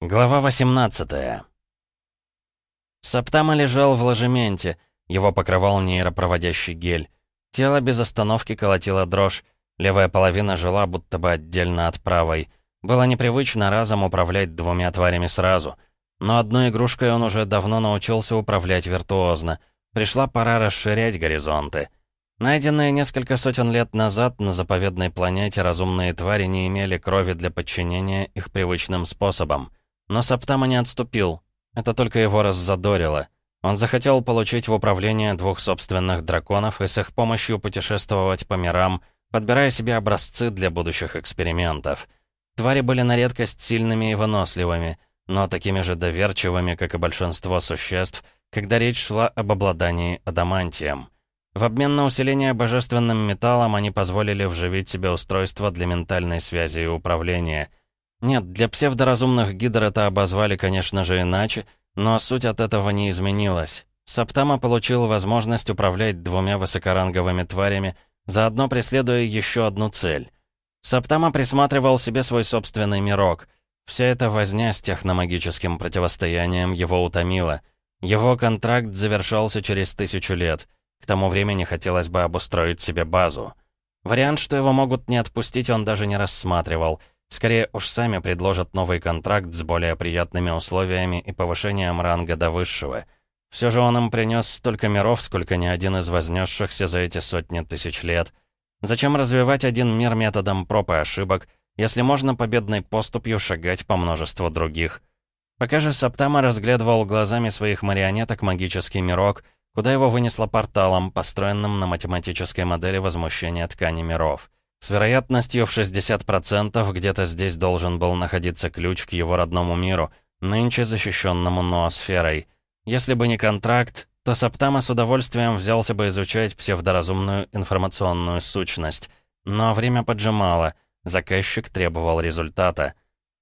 Глава 18 Саптама лежал в ложементе, его покрывал нейропроводящий гель. Тело без остановки колотило дрожь, левая половина жила будто бы отдельно от правой. Было непривычно разом управлять двумя тварями сразу. Но одной игрушкой он уже давно научился управлять виртуозно. Пришла пора расширять горизонты. Найденные несколько сотен лет назад на заповедной планете разумные твари не имели крови для подчинения их привычным способам. Но Саптама не отступил. Это только его раззадорило. Он захотел получить в управление двух собственных драконов и с их помощью путешествовать по мирам, подбирая себе образцы для будущих экспериментов. Твари были на редкость сильными и выносливыми, но такими же доверчивыми, как и большинство существ, когда речь шла об обладании адамантием. В обмен на усиление божественным металлом они позволили вживить себе устройство для ментальной связи и управления. Нет, для псевдоразумных гидр это обозвали, конечно же, иначе, но суть от этого не изменилась. Саптама получил возможность управлять двумя высокоранговыми тварями, заодно преследуя еще одну цель. Саптама присматривал себе свой собственный мирок. Вся эта возня с техномагическим противостоянием его утомила. Его контракт завершался через тысячу лет. К тому времени хотелось бы обустроить себе базу. Вариант, что его могут не отпустить, он даже не рассматривал — Скорее уж сами предложат новый контракт с более приятными условиями и повышением ранга до высшего. Все же он им принес столько миров, сколько ни один из вознесшихся за эти сотни тысяч лет. Зачем развивать один мир методом проб и ошибок, если можно победной поступью шагать по множеству других? Пока же Саптама разглядывал глазами своих марионеток магический мирок, куда его вынесло порталом, построенным на математической модели возмущения ткани миров. С вероятностью в 60% где-то здесь должен был находиться ключ к его родному миру, нынче защищенному ноосферой. Если бы не контракт, то Саптама с удовольствием взялся бы изучать псевдоразумную информационную сущность. Но время поджимало, заказчик требовал результата.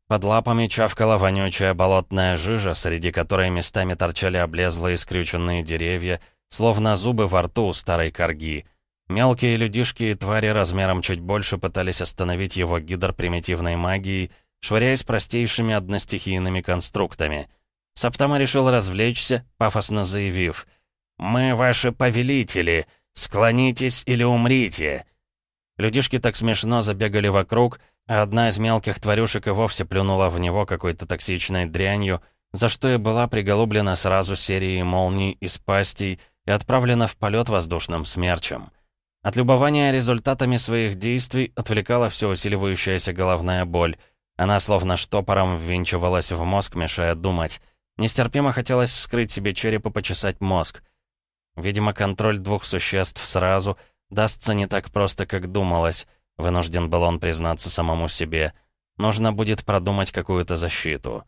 Под лапами чавкала вонючая болотная жижа, среди которой местами торчали облезлые скрюченные деревья, словно зубы во рту у старой корги — Мелкие людишки и твари размером чуть больше пытались остановить его гидр примитивной магией, швыряясь простейшими одностихийными конструктами. Саптама решил развлечься, пафосно заявив «Мы ваши повелители, склонитесь или умрите». Людишки так смешно забегали вокруг, а одна из мелких тварюшек и вовсе плюнула в него какой-то токсичной дрянью, за что и была приголублена сразу серией молний из пастей и отправлена в полет воздушным смерчем. От любования результатами своих действий отвлекала все усиливающаяся головная боль. Она словно штопором ввинчивалась в мозг, мешая думать. Нестерпимо хотелось вскрыть себе череп и почесать мозг. Видимо, контроль двух существ сразу дастся не так просто, как думалось. Вынужден был он признаться самому себе. Нужно будет продумать какую-то защиту.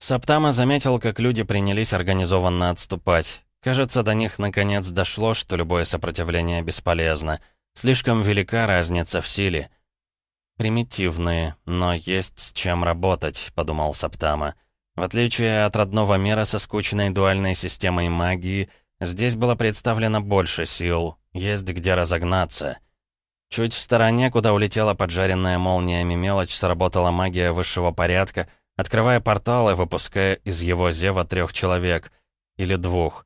Саптама заметил, как люди принялись организованно отступать. Кажется, до них наконец дошло, что любое сопротивление бесполезно. Слишком велика разница в силе. «Примитивные, но есть с чем работать», — подумал Саптама. В отличие от родного мира со скучной дуальной системой магии, здесь было представлено больше сил, есть где разогнаться. Чуть в стороне, куда улетела поджаренная молниями мелочь, сработала магия высшего порядка, открывая портал и выпуская из его зева трех человек. Или двух.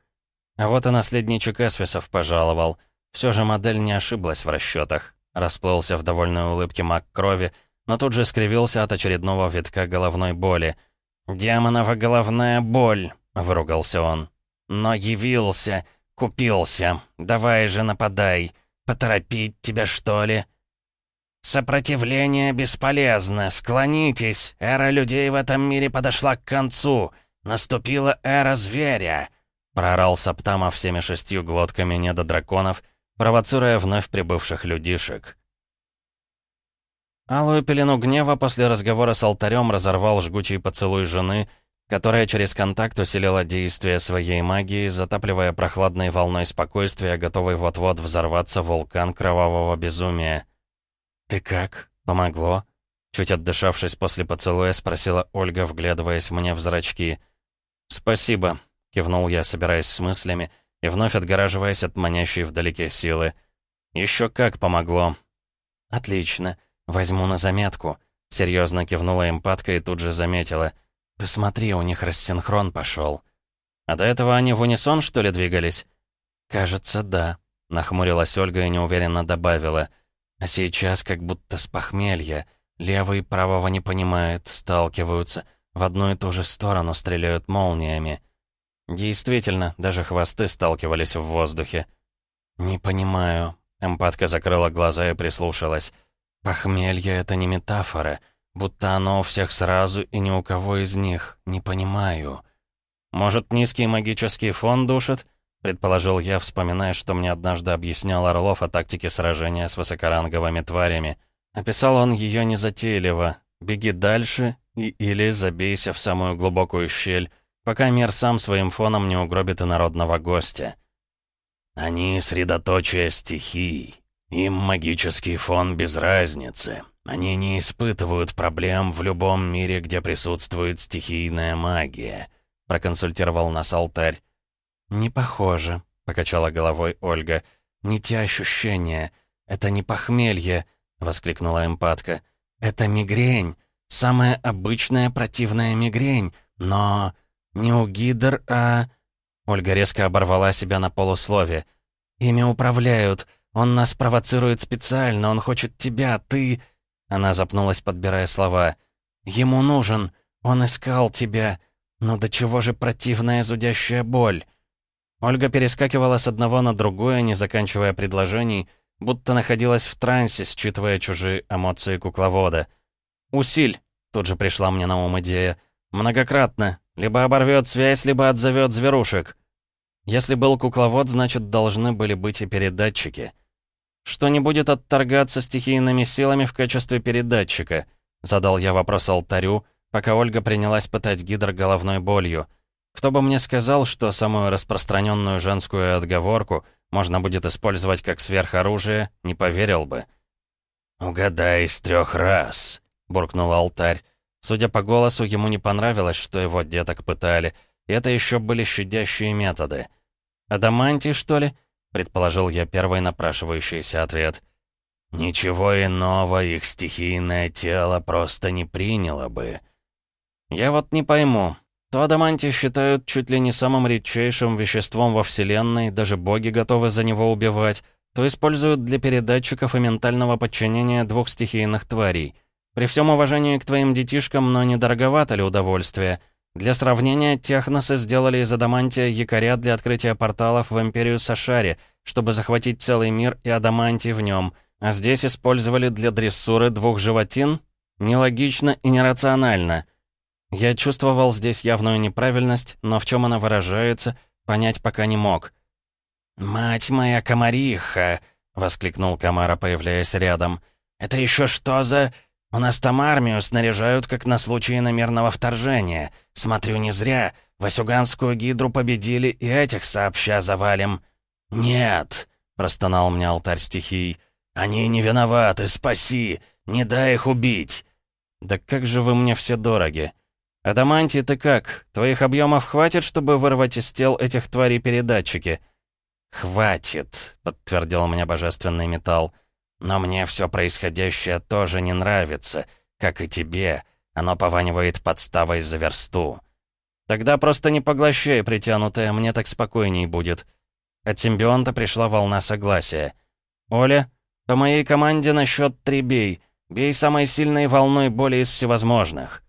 А вот и наследничек Эсвисов пожаловал. Все же модель не ошиблась в расчетах. Расплылся в довольной улыбке маг крови, но тут же скривился от очередного витка головной боли. «Демонова головная боль!» — выругался он. «Но явился, купился. Давай же нападай. Поторопить тебя, что ли?» «Сопротивление бесполезно. Склонитесь. Эра людей в этом мире подошла к концу. Наступила эра зверя». Проорал Саптама всеми шестью глотками недодраконов, провоцируя вновь прибывших людишек. Алую пелену гнева после разговора с алтарем разорвал жгучий поцелуй жены, которая через контакт усилила действие своей магии, затапливая прохладной волной спокойствия, готовый вот-вот взорваться вулкан кровавого безумия. «Ты как? Помогло?» Чуть отдышавшись после поцелуя, спросила Ольга, вглядываясь мне в зрачки. «Спасибо», — кивнул я, собираясь с мыслями и вновь отгораживаясь от манящей вдалеке силы. «Еще как помогло». «Отлично. Возьму на заметку», — серьезно кивнула эмпатка и тут же заметила. Посмотри, у них рассинхрон пошел. А до этого они в унисон, что ли, двигались? Кажется, да. Нахмурилась Ольга и неуверенно добавила. А сейчас как будто с похмелья. Левый правого не понимает, сталкиваются. В одну и ту же сторону стреляют молниями. Действительно, даже хвосты сталкивались в воздухе. «Не понимаю». Эмпатка закрыла глаза и прислушалась. «Похмелье — это не метафора. Будто оно у всех сразу и ни у кого из них. Не понимаю». «Может, низкий магический фон душит?» — предположил я, вспоминая, что мне однажды объяснял Орлов о тактике сражения с высокоранговыми тварями. Описал он ее незатейливо. «Беги дальше и или забейся в самую глубокую щель, пока мир сам своим фоном не угробит инородного гостя». «Они — средоточие стихий. Им магический фон без разницы. Они не испытывают проблем в любом мире, где присутствует стихийная магия», — проконсультировал нас алтарь. «Не похоже», — покачала головой Ольга. «Не те ощущения. Это не похмелье», — воскликнула эмпатка. «Это мигрень. Самая обычная противная мигрень. Но не у гидр, а...» Ольга резко оборвала себя на полуслове. «Ими управляют. Он нас провоцирует специально. Он хочет тебя. Ты...» Она запнулась, подбирая слова. «Ему нужен. Он искал тебя. Но до чего же противная зудящая боль?» Ольга перескакивала с одного на другое, не заканчивая предложений, будто находилась в трансе, считывая чужие эмоции кукловода. «Усиль!» — тут же пришла мне на ум идея. «Многократно. Либо оборвет связь, либо отзовет зверушек». Если был кукловод, значит, должны были быть и передатчики. Что не будет отторгаться стихийными силами в качестве передатчика? Задал я вопрос алтарю, пока Ольга принялась пытать гидр головной болью. Кто бы мне сказал, что самую распространенную женскую отговорку можно будет использовать как сверхоружие, не поверил бы. «Угадай с трех раз», — буркнул алтарь. Судя по голосу, ему не понравилось, что его деток пытали, и это еще были щадящие методы. «Адамантий, что ли?» — предположил я первый напрашивающийся ответ. «Ничего иного их стихийное тело просто не приняло бы». «Я вот не пойму. То адамантий считают чуть ли не самым редчайшим веществом во Вселенной, даже боги готовы за него убивать, то используют для передатчиков и ментального подчинения двух стихийных тварей. При всем уважении к твоим детишкам, но недороговато ли удовольствие?» Для сравнения, техносы сделали из адамантия якоря для открытия порталов в Империю Сашари, чтобы захватить целый мир и адамантий в нем, а здесь использовали для дрессуры двух животин? Нелогично и нерационально. Я чувствовал здесь явную неправильность, но в чем она выражается, понять пока не мог. «Мать моя комариха!» — воскликнул Камара, появляясь рядом. «Это еще что за...» «У нас там армию снаряжают, как на случай иномерного вторжения. Смотрю, не зря. Васюганскую гидру победили и этих сообща завалим». «Нет», — простонал мне алтарь стихий. «Они не виноваты, спаси! Не дай их убить!» «Да как же вы мне все дороги!» «Адамантий, ты как? Твоих объемов хватит, чтобы вырвать из тел этих тварей передатчики?» «Хватит», — подтвердил мне божественный металл. Но мне все происходящее тоже не нравится, как и тебе. Оно пованивает подставой за версту. Тогда просто не поглощай, притянутое, мне так спокойней будет. От симбионта пришла волна согласия. «Оля, по моей команде на счет три бей. Бей самой сильной волной боли из всевозможных».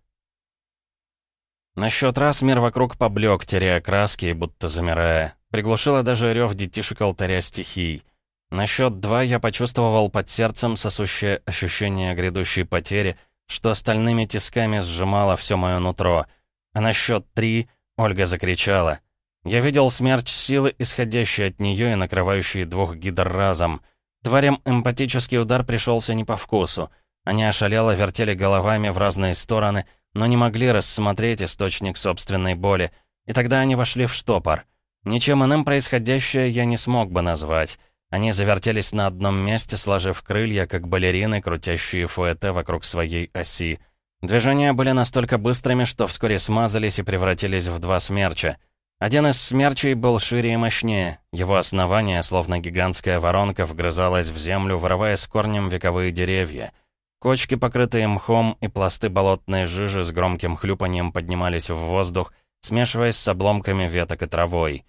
На счет раз мир вокруг поблек, теряя краски будто замирая. Приглушила даже рев детишек алтаря стихий. На счет два я почувствовал под сердцем сосущее ощущение грядущей потери, что остальными тисками сжимало все мое нутро. А на счет три Ольга закричала. Я видел смерть силы, исходящей от нее и накрывающей двух гидр разом. Тварям эмпатический удар пришелся не по вкусу. Они ошалело вертели головами в разные стороны, но не могли рассмотреть источник собственной боли. И тогда они вошли в штопор. Ничем иным происходящее я не смог бы назвать. Они завертелись на одном месте, сложив крылья, как балерины, крутящие фуэте вокруг своей оси. Движения были настолько быстрыми, что вскоре смазались и превратились в два смерча. Один из смерчей был шире и мощнее. Его основание, словно гигантская воронка, вгрызалось в землю, вырывая с корнем вековые деревья. Кочки, покрытые мхом, и пласты болотной жижи с громким хлюпанием поднимались в воздух, смешиваясь с обломками веток и травой.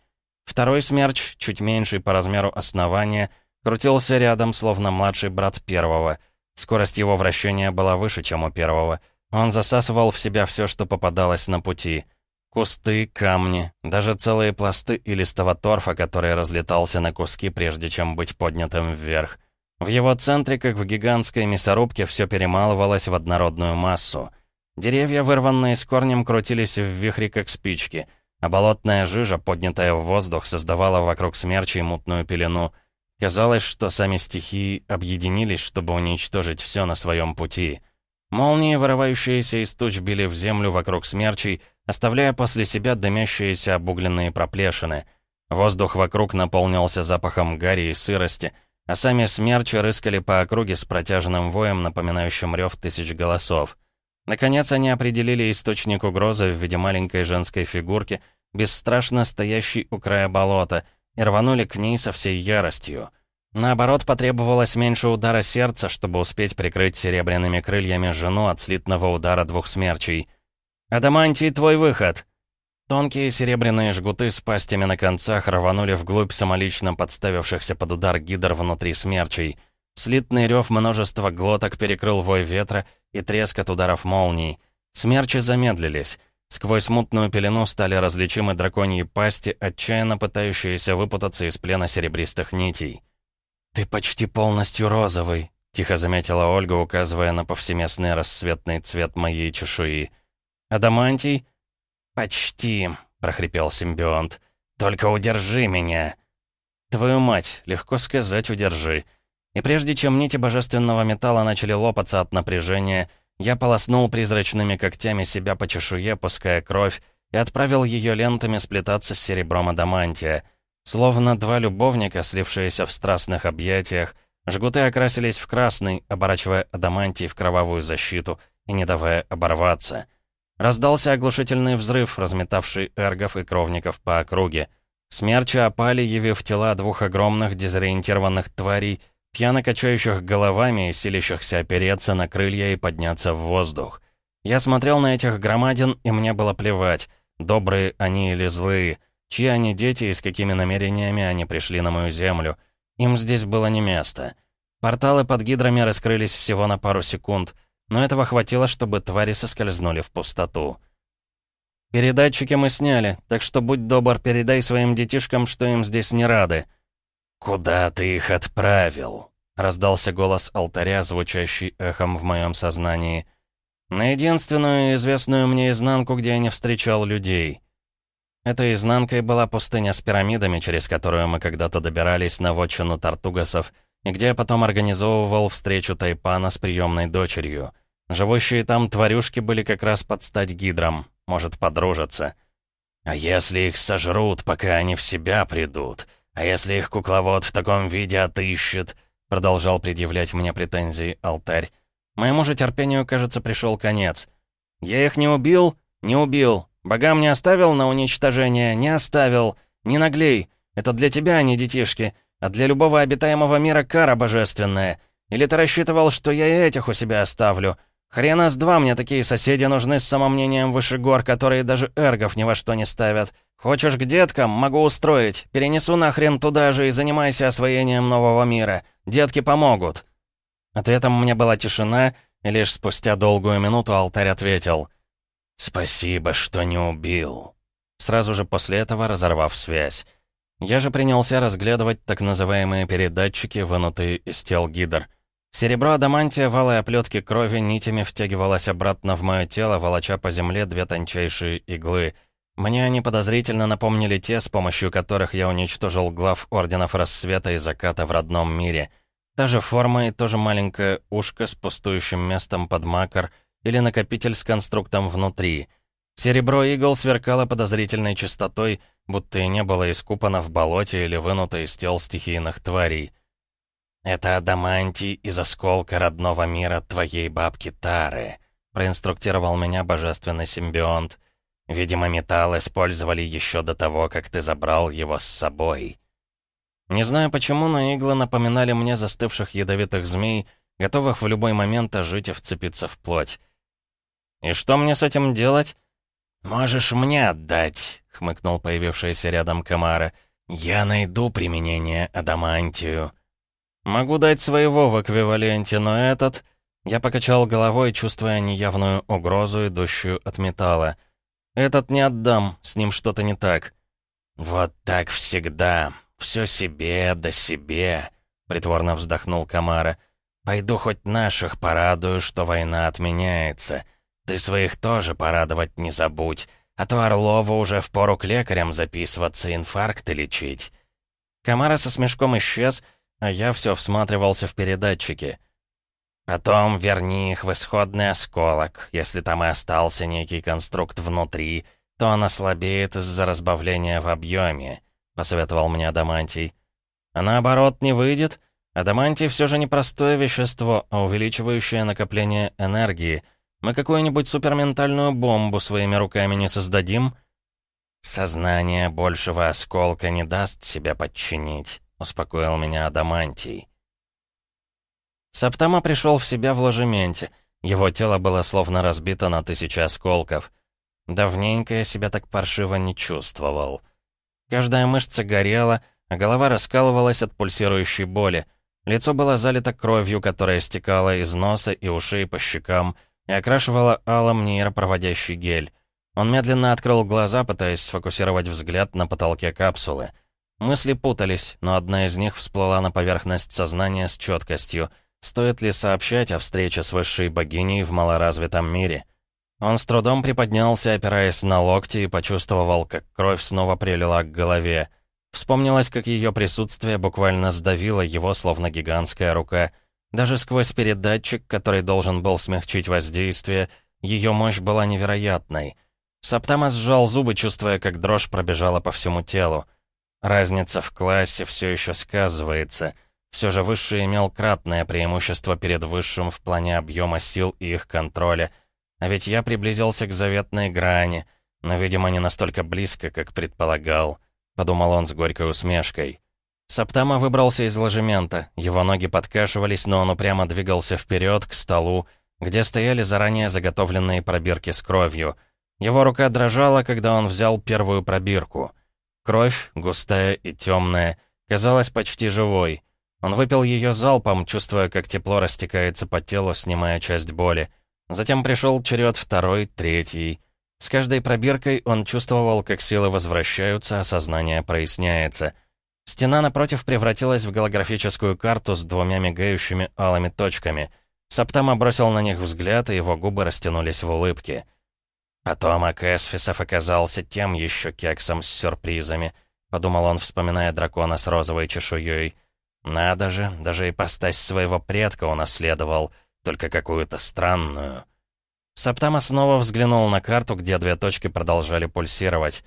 Второй смерч, чуть меньший по размеру основания, крутился рядом, словно младший брат первого. Скорость его вращения была выше, чем у первого. Он засасывал в себя все, что попадалось на пути. Кусты, камни, даже целые пласты и листого торфа, который разлетался на куски, прежде чем быть поднятым вверх. В его центре, как в гигантской мясорубке, все перемалывалось в однородную массу. Деревья, вырванные с корнем, крутились в вихре, как спички, а болотная жижа, поднятая в воздух, создавала вокруг смерчей мутную пелену. Казалось, что сами стихии объединились, чтобы уничтожить все на своем пути. Молнии, вырывающиеся из туч, били в землю вокруг смерчей, оставляя после себя дымящиеся обугленные проплешины. Воздух вокруг наполнился запахом гари и сырости — а сами смерчи рыскали по округе с протяжным воем, напоминающим рев тысяч голосов. Наконец они определили источник угрозы в виде маленькой женской фигурки, бесстрашно стоящей у края болота, и рванули к ней со всей яростью. Наоборот, потребовалось меньше удара сердца, чтобы успеть прикрыть серебряными крыльями жену от слитного удара двух смерчей. «Адамантий, твой выход!» Тонкие серебряные жгуты с пастями на концах рванули вглубь самолично подставившихся под удар гидр внутри смерчей. Слитный рев множества глоток перекрыл вой ветра и треск от ударов молний. Смерчи замедлились. Сквозь мутную пелену стали различимы драконьи пасти, отчаянно пытающиеся выпутаться из плена серебристых нитей. «Ты почти полностью розовый», — тихо заметила Ольга, указывая на повсеместный рассветный цвет моей чешуи. «Адамантий?» «Почти», — прохрипел симбионт. «Только удержи меня». «Твою мать, легко сказать, удержи». И прежде чем нити божественного металла начали лопаться от напряжения, я полоснул призрачными когтями себя по чешуе, пуская кровь, и отправил ее лентами сплетаться с серебром адамантия. Словно два любовника, слившиеся в страстных объятиях, жгуты окрасились в красный, оборачивая адамантий в кровавую защиту и не давая оборваться. Раздался оглушительный взрыв, разметавший эргов и кровников по округе. Смерчи опали, явив тела двух огромных дезориентированных тварей, пьяно качающих головами и силящихся опереться на крылья и подняться в воздух. Я смотрел на этих громадин, и мне было плевать, добрые они или злые, чьи они дети и с какими намерениями они пришли на мою землю. Им здесь было не место. Порталы под гидрами раскрылись всего на пару секунд — но этого хватило, чтобы твари соскользнули в пустоту. «Передатчики мы сняли, так что будь добр, передай своим детишкам, что им здесь не рады». «Куда ты их отправил?» — раздался голос алтаря, звучащий эхом в моем сознании. «На единственную известную мне изнанку, где я не встречал людей». Этой изнанкой была пустыня с пирамидами, через которую мы когда-то добирались на вотчину Тартугасов, и где я потом организовывал встречу Тайпана с приемной дочерью. Живущие там тварюшки были как раз под стать гидрам. Может, подружатся. А если их сожрут, пока они в себя придут? А если их кукловод в таком виде отыщет? Продолжал предъявлять мне претензии алтарь. Моему же терпению, кажется, пришел конец. Я их не убил? Не убил. Богам не оставил на уничтожение? Не оставил. Не наглей. Это для тебя, а не детишки. А для любого обитаемого мира кара божественная. Или ты рассчитывал, что я и этих у себя оставлю? Хрена с два мне такие соседи нужны с самомнением выше гор, которые даже эргов ни во что не ставят. Хочешь к деткам? Могу устроить. Перенесу нахрен туда же и занимайся освоением нового мира. Детки помогут». Ответом мне была тишина, и лишь спустя долгую минуту алтарь ответил. «Спасибо, что не убил». Сразу же после этого разорвав связь. Я же принялся разглядывать так называемые передатчики, вынутые из тел гидр. Серебро адамантия в алой оплетке крови нитями втягивалось обратно в мое тело, волоча по земле две тончайшие иглы. Мне они подозрительно напомнили те, с помощью которых я уничтожил глав Орденов Рассвета и Заката в родном мире. Та же форма и тоже маленькое ушко с пустующим местом под макар или накопитель с конструктом внутри. Серебро игл сверкало подозрительной чистотой, будто и не было искупано в болоте или вынуто из тел стихийных тварей. «Это адамантий из осколка родного мира твоей бабки Тары», проинструктировал меня божественный симбионт. «Видимо, металл использовали еще до того, как ты забрал его с собой». Не знаю почему, но иглы напоминали мне застывших ядовитых змей, готовых в любой момент ожить и вцепиться в плоть. «И что мне с этим делать?» «Можешь мне отдать», — хмыкнул появившийся рядом Камара. «Я найду применение адамантию». «Могу дать своего в эквиваленте, но этот...» Я покачал головой, чувствуя неявную угрозу, идущую от металла. «Этот не отдам, с ним что-то не так». «Вот так всегда. Все себе да себе», — притворно вздохнул Камара. «Пойду хоть наших порадую, что война отменяется. Ты своих тоже порадовать не забудь, а то Орлову уже впору к лекарям записываться, инфаркты лечить». Камара со смешком исчез, а я все всматривался в передатчики. «Потом верни их в исходный осколок. Если там и остался некий конструкт внутри, то он ослабеет из-за разбавления в объеме», — посоветовал мне Адамантий. «А наоборот, не выйдет? Адамантий все же не простое вещество, а увеличивающее накопление энергии. Мы какую-нибудь суперментальную бомбу своими руками не создадим?» «Сознание большего осколка не даст себя подчинить», — успокоил меня Адамантий. Саптама пришел в себя в ложементе. Его тело было словно разбито на тысячи осколков. Давненько я себя так паршиво не чувствовал. Каждая мышца горела, а голова раскалывалась от пульсирующей боли. Лицо было залито кровью, которая стекала из носа и ушей по щекам и окрашивала алым нейропроводящий гель. Он медленно открыл глаза, пытаясь сфокусировать взгляд на потолке капсулы. Мысли путались, но одна из них всплыла на поверхность сознания с четкостью — Стоит ли сообщать о встрече с высшей богиней в малоразвитом мире? Он с трудом приподнялся, опираясь на локти, и почувствовал, как кровь снова прилила к голове. Вспомнилось, как ее присутствие буквально сдавило его, словно гигантская рука. Даже сквозь передатчик, который должен был смягчить воздействие, ее мощь была невероятной. Саптама сжал зубы, чувствуя, как дрожь пробежала по всему телу. Разница в классе все еще сказывается — все же Высший имел кратное преимущество перед Высшим в плане объема сил и их контроля. А ведь я приблизился к заветной грани, но, видимо, не настолько близко, как предполагал. Подумал он с горькой усмешкой. Саптама выбрался из ложемента. Его ноги подкашивались, но он упрямо двигался вперед к столу, где стояли заранее заготовленные пробирки с кровью. Его рука дрожала, когда он взял первую пробирку. Кровь, густая и темная, казалась почти живой. Он выпил ее залпом, чувствуя, как тепло растекается по телу, снимая часть боли. Затем пришел черед второй, третий. С каждой пробиркой он чувствовал, как силы возвращаются, а сознание проясняется. Стена напротив превратилась в голографическую карту с двумя мигающими алыми точками. Саптама бросил на них взгляд, и его губы растянулись в улыбке. «Потомок Эсфисов оказался тем еще кексом с сюрпризами», — подумал он, вспоминая дракона с розовой чешуей. Надо же, даже ипостась своего предка унаследовал, только какую-то странную. Саптама снова взглянул на карту, где две точки продолжали пульсировать.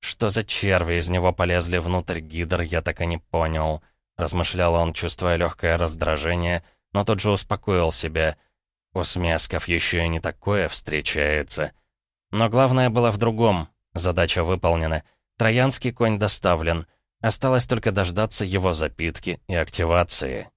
Что за черви из него полезли внутрь гидр, я так и не понял. Размышлял он, чувствуя легкое раздражение, но тут же успокоил себя. У смесков еще и не такое встречается. Но главное было в другом. Задача выполнена. Троянский конь доставлен — Осталось только дождаться его запитки и активации.